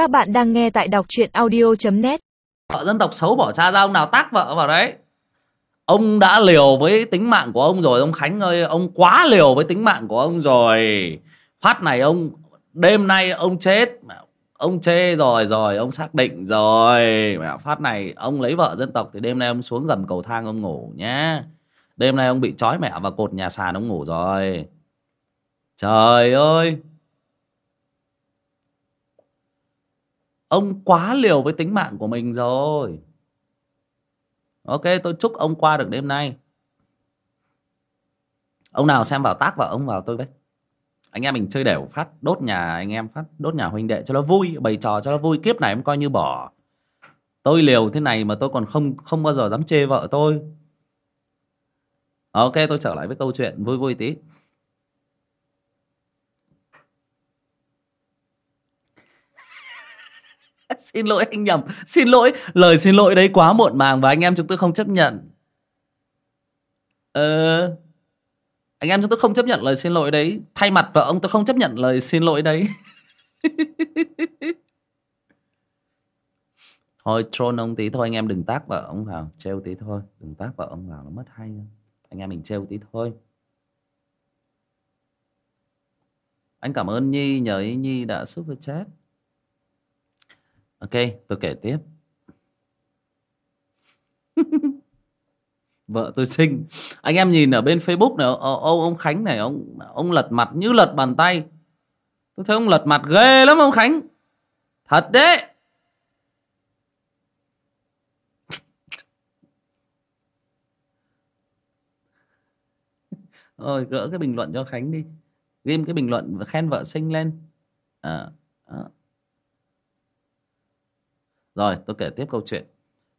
Các bạn đang nghe tại đọc truyện audio.net Vợ dân tộc xấu bỏ cha ra, ông nào tác vợ vào đấy? Ông đã liều với tính mạng của ông rồi, Ông Khánh ơi, Ông quá liều với tính mạng của ông rồi. Phát này ông, Đêm nay ông chết Ông chê rồi rồi Ông xác định rồi. Mẹ Phát này ông lấy vợ dân tộc Thì đêm nay ông xuống gầm cầu thang ông ngủ nhé. Đêm nay ông bị trói mẹ vào cột nhà sàn ông ngủ rồi. Trời ơi! Ông quá liều với tính mạng của mình rồi. Ok, tôi chúc ông qua được đêm nay. Ông nào xem vào tác vào ông vào tôi với. Anh em mình chơi đều phát, Đốt nhà anh em phát, Đốt nhà huynh đệ cho nó vui, Bày trò cho nó vui. Kiếp này em coi như bỏ. Tôi liều thế này mà tôi còn không không bao giờ dám chê vợ tôi. Ok, tôi trở lại với câu chuyện, vui vui tí. Xin lỗi anh nhầm. Xin lỗi. Lời xin lỗi đấy quá muộn màng và anh em chúng tôi không chấp nhận. Ờ. Anh em chúng tôi không chấp nhận lời xin lỗi đấy. Thay mặt vợ ông tôi không chấp nhận lời xin lỗi đấy. Thôi, troll ông tí thôi. Anh em đừng tác vợ ông vào. Trêu tí thôi. Đừng tác vợ ông vào, nó mất hay anh em mình trêu tí thôi. Anh cảm ơn nhi. Nhờ ý nhi đã super chat. Ok, tôi kể tiếp. Vợ tôi sinh. Anh em nhìn ở bên Facebook này, ông, ông Khánh này, ông ông lật mặt như lật bàn tay. Tôi thấy ông lật mặt ghê lắm ông Khánh. Thật đấy. Rồi gỡ cái bình luận cho Khánh đi. Ghim cái bình luận và khen vợ sinh lên. À, à. Rồi tôi kể tiếp câu chuyện.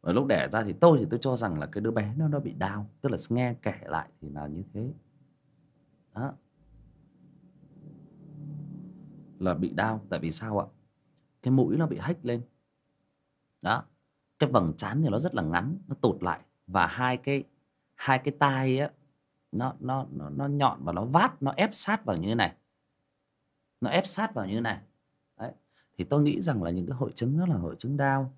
Và lúc đẻ ra thì tôi thì tôi cho rằng là cái đứa bé nó nó bị đau Tức là nghe kể lại thì là như thế. Đó. Là bị đau Tại vì sao ạ? Cái mũi nó bị hách lên. Đó. Cái vầng trán thì nó rất là ngắn Nó tụt lại. Và hai cái Hai cái tai á nó, nó, nó, nó nhọn và nó vát Nó ép sát vào như thế này. Nó ép sát vào như thế này thì tôi nghĩ rằng là những cái hội chứng đó là hội chứng đau.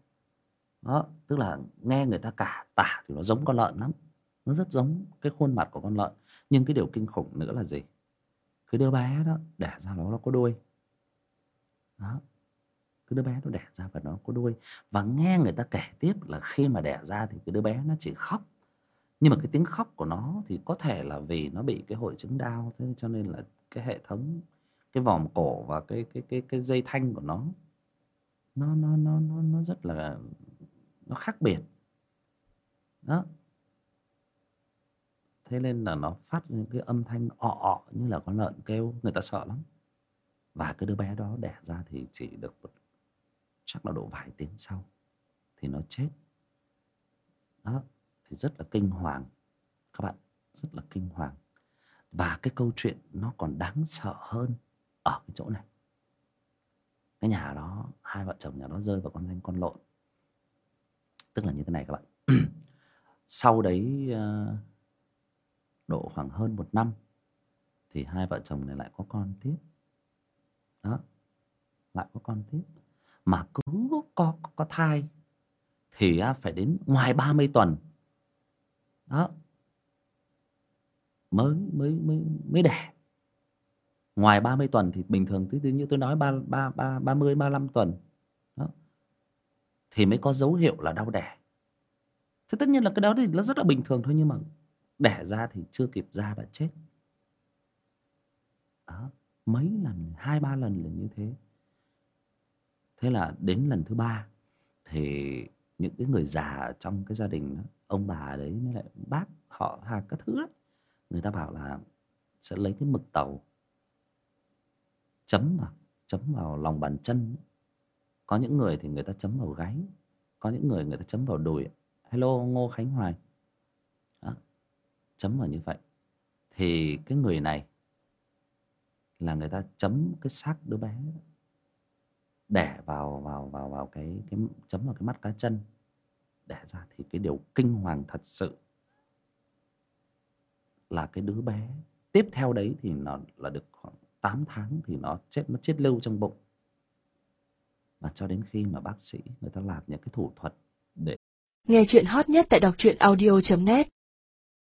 Đó, tức là nghe người ta cả tả thì nó giống con lợn lắm. Nó rất giống cái khuôn mặt của con lợn. Nhưng cái điều kinh khủng nữa là gì? Cái đứa bé đó đẻ ra nó nó có đuôi. Đó. Cái đứa bé nó đẻ ra và nó có đuôi. Và nghe người ta kể tiếp là khi mà đẻ ra thì cái đứa bé nó chỉ khóc. Nhưng mà cái tiếng khóc của nó thì có thể là vì nó bị cái hội chứng đau thế cho nên là cái hệ thống cái vòm cổ và cái cái cái cái dây thanh của nó nó nó nó nó nó rất là, nó khác biệt. Đó. Thế nên là nó phát ra những cái âm thanh ọ ọ như là con lợn kêu, người ta sợ lắm. Và cái đứa bé đó đẻ ra thì chỉ được chắc là độ vài tiếng sau thì nó chết. Đó, thì rất là kinh hoàng. Các bạn, rất là kinh hoàng. Và cái câu chuyện nó còn đáng sợ hơn ở cái chỗ này. Cái nhà đó hai vợ chồng nhà đó rơi vào con danh con lộn. Tức là như thế này các bạn. Sau đấy ờ, độ khoảng hơn một năm thì hai vợ chồng này lại có con tiếp. Đó lại có con tiếp. Mà cứ có, có thai thì phải đến ngoài 30 tuần. Đó. Mới mới mới mới đẻ ngoài 30 tuần thì bình thường thứ như tôi nói ba ba ba ba mươi ba năm tuần. Đó. Thì mới có dấu hiệu là đau đẻ. Thế tất nhiên là cái đó thì nó rất là bình thường thôi nhưng mà đẻ ra thì chưa kịp ra đã chết. Đó. Mấy lần hai ba lần là như thế. Thế là đến lần thứ ba thì những cái người già trong cái gia đình đó, ông bà đấy mới lại bác họ hàng các thứ đó, người ta bảo là sẽ lấy cái mực tàu chấm vào chấm vào lòng bàn chân có những người thì người ta chấm vào gáy, có những người người ta chấm vào đùi. Hello, ngô khánh hoài. Đó. chấm vào như vậy. Thì cái người này là người ta chấm cái xác đứa bé, đẻ vào vào vào vào cái cái, chấm vào cái mắt cá chân. Đẻ ra thì cái điều kinh hoàng thật sự là cái đứa bé. Tiếp theo đấy thì nó là được khoảng 8 tháng thì nó chết nó chết lưu trong bụng. Và cho đến khi mà bác sĩ người ta làm những cái thủ thuật để Nghe chuyện hot nhất tại đọc truyện audio.net